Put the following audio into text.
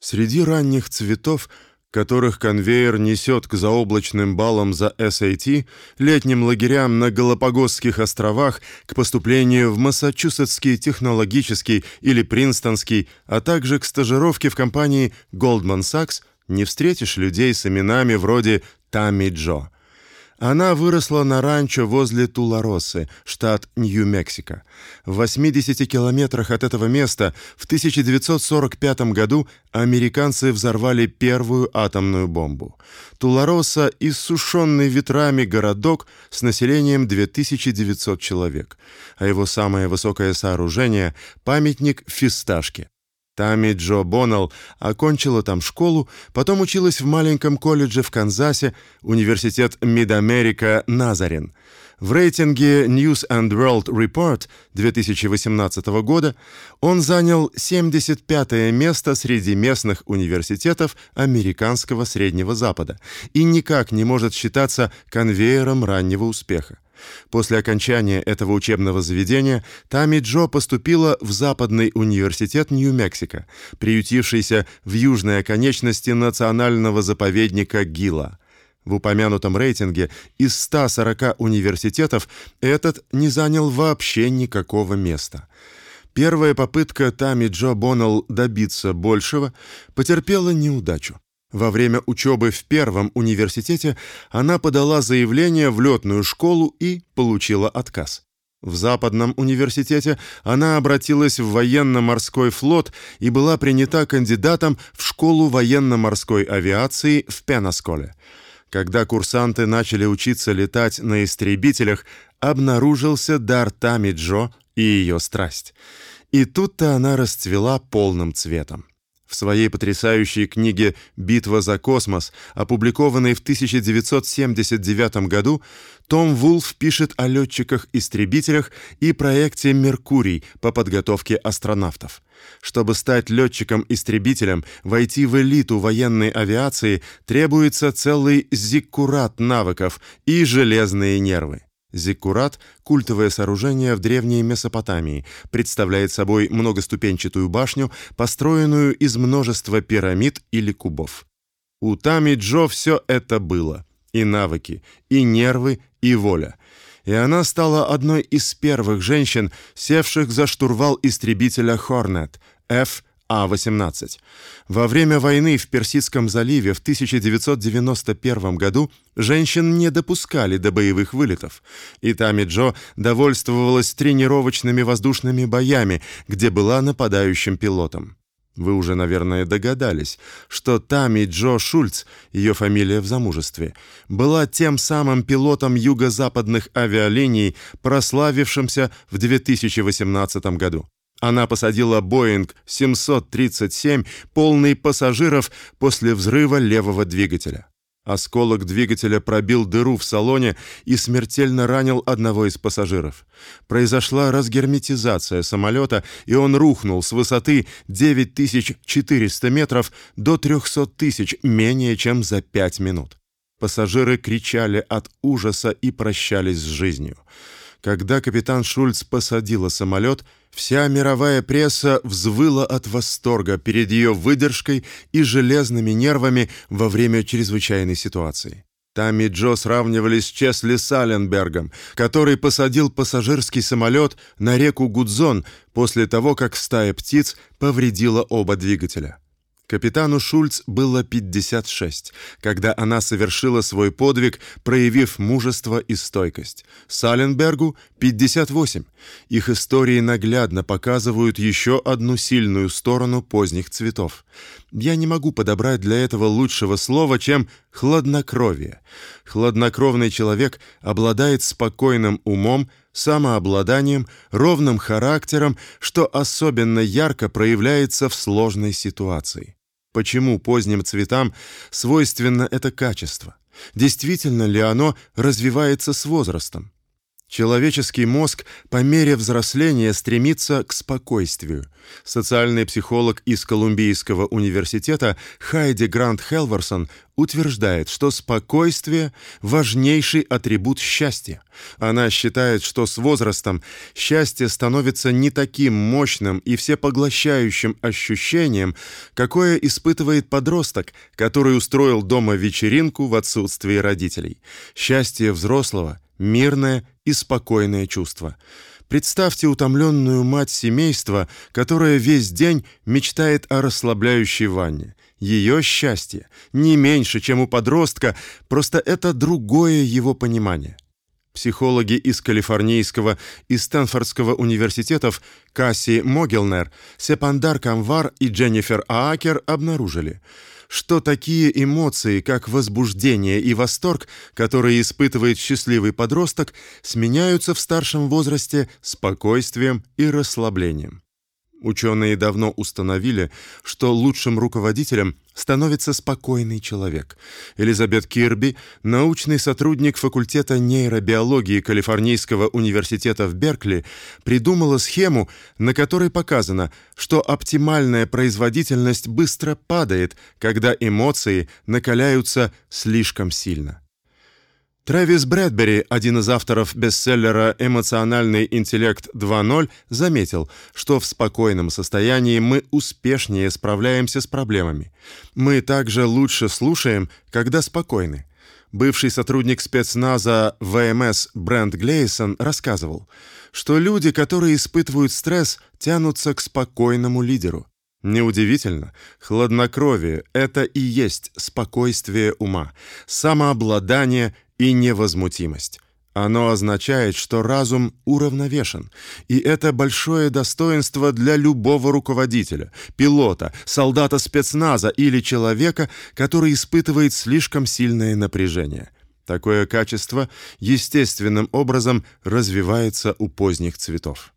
Среди ранних цветов, которых конвейер несет к заоблачным балам за SAT, летним лагерям на Галапагосских островах, к поступлению в Массачусетский технологический или Принстонский, а также к стажировке в компании Goldman Sachs, не встретишь людей с именами вроде Тамми Джо. Она выросла на ранчо возле Туларосы, штат Нью-Мексико. В 80 километрах от этого места в 1945 году американцы взорвали первую атомную бомбу. Тулароса – иссушенный ветрами городок с населением 2900 человек, а его самое высокое сооружение – памятник фисташке. Тами Джо Боннелл окончила там школу, потом училась в маленьком колледже в Канзасе, университет Мид-Америка Назарин. В рейтинге News and World Report 2018 года он занял 75 место среди местных университетов американского Среднего Запада и никак не может считаться конвейером раннего успеха. После окончания этого учебного заведения Тами Джо поступила в Западный университет Нью-Мексико, приютившийся в южной оконечности национального заповедника Гила. В упомянутом рейтинге из 140 университетов этот не занял вообще никакого места. Первая попытка Тами Джо Боннелл добиться большего потерпела неудачу. Во время учебы в первом университете она подала заявление в летную школу и получила отказ. В Западном университете она обратилась в военно-морской флот и была принята кандидатом в школу военно-морской авиации в Пенасколе. Когда курсанты начали учиться летать на истребителях, обнаружился дар Тами Джо и ее страсть. И тут-то она расцвела полным цветом. В своей потрясающей книге Битва за космос, опубликованной в 1979 году, Том Вулф пишет о летчиках-истребителях и проекте Меркурий по подготовке астронавтов. Чтобы стать летчиком-истребителем, войти в элиту военной авиации требуется целый зиккурат навыков и железные нервы. Зиккурат – культовое сооружение в древней Месопотамии, представляет собой многоступенчатую башню, построенную из множества пирамид или кубов. У Тами Джо все это было – и навыки, и нервы, и воля. И она стала одной из первых женщин, севших за штурвал истребителя Hornet F а-18. Во время войны в Персидском заливе в 1991 году женщин не допускали до боевых вылетов, и Тами Джо довольствовалась тренировочными воздушными боями, где была нападающим пилотом. Вы уже, наверное, догадались, что Тами Джо Шульц, ее фамилия в замужестве, была тем самым пилотом юго-западных авиалиний, прославившимся в 2018 году. Она посадила Боинг 737 полный пассажиров после взрыва левого двигателя. Осколок двигателя пробил дыру в салоне и смертельно ранил одного из пассажиров. Произошла разгерметизация самолета, и он рухнул с высоты 9400 метров до 300 тысяч менее чем за 5 минут. Пассажиры кричали от ужаса и прощались с жизнью. Когда капитан Шульц посадила самолет, вся мировая пресса взвыла от восторга перед ее выдержкой и железными нервами во время чрезвычайной ситуации. Тами Джо сравнивали с Чесли Саленбергом, который посадил пассажирский самолет на реку Гудзон после того, как стая птиц повредила оба двигателя. Капитану Шульц было 56, когда она совершила свой подвиг, проявив мужество и стойкость. Саленбергу 58. Их истории наглядно показывают еще одну сильную сторону поздних цветов. Я не могу подобрать для этого лучшего слова, чем хладнокровие. Хладнокровный человек обладает спокойным умом, самообладанием, ровным характером, что особенно ярко проявляется в сложной ситуации. Почему поздним цветам свойственно это качество? Действительно ли оно развивается с возрастом? Человеческий мозг по мере взросления стремится к спокойствию. Социальный психолог из Колумбийского университета Хайди Грант Хелверсон утверждает, что спокойствие важнейший атрибут счастья. Она считает, что с возрастом счастье становится не таким мощным и всепоглощающим ощущением, какое испытывает подросток, который устроил дома вечеринку в отсутствии родителей. Счастье взрослого мирное и спокойное чувство. Представьте утомленную мать семейства, которая весь день мечтает о расслабляющей ванне. Ее счастье не меньше, чем у подростка, просто это другое его понимание. Психологи из Калифорнийского и Стэнфордского университетов Касси Могилнер, Сепандар Камвар и Дженнифер Аакер обнаружили – что такие эмоции, как возбуждение и восторг, которые испытывает счастливый подросток, сменяются в старшем возрасте спокойствием и расслаблением. Ученые давно установили, что лучшим руководителем становится спокойный человек. Элизабет Кирби, научный сотрудник факультета нейробиологии Калифорнийского университета в Беркли, придумала схему, на которой показано, что оптимальная производительность быстро падает, когда эмоции накаляются слишком сильно. Трэвис Брэдбери, один из авторов бестселлера «Эмоциональный интеллект 2.0», заметил, что в спокойном состоянии мы успешнее справляемся с проблемами. Мы также лучше слушаем, когда спокойны. Бывший сотрудник спецназа ВМС Брент Глейсон рассказывал, что люди, которые испытывают стресс, тянутся к спокойному лидеру. Неудивительно, хладнокровие это и есть спокойствие ума, самообладание и невозмутимость. Оно означает, что разум уравновешен, и это большое достоинство для любого руководителя, пилота, солдата спецназа или человека, который испытывает слишком сильное напряжение. Такое качество естественным образом развивается у поздних цветов.